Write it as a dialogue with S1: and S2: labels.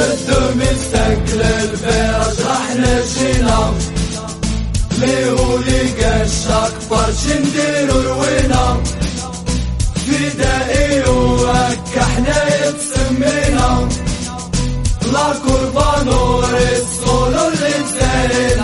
S1: مد مستقلل بأشرح للشلام ليهو اكبر الشقفر شنديرو في فدائي وك إحنا يتسمينا. لا قربان ورسول اللي تسالنا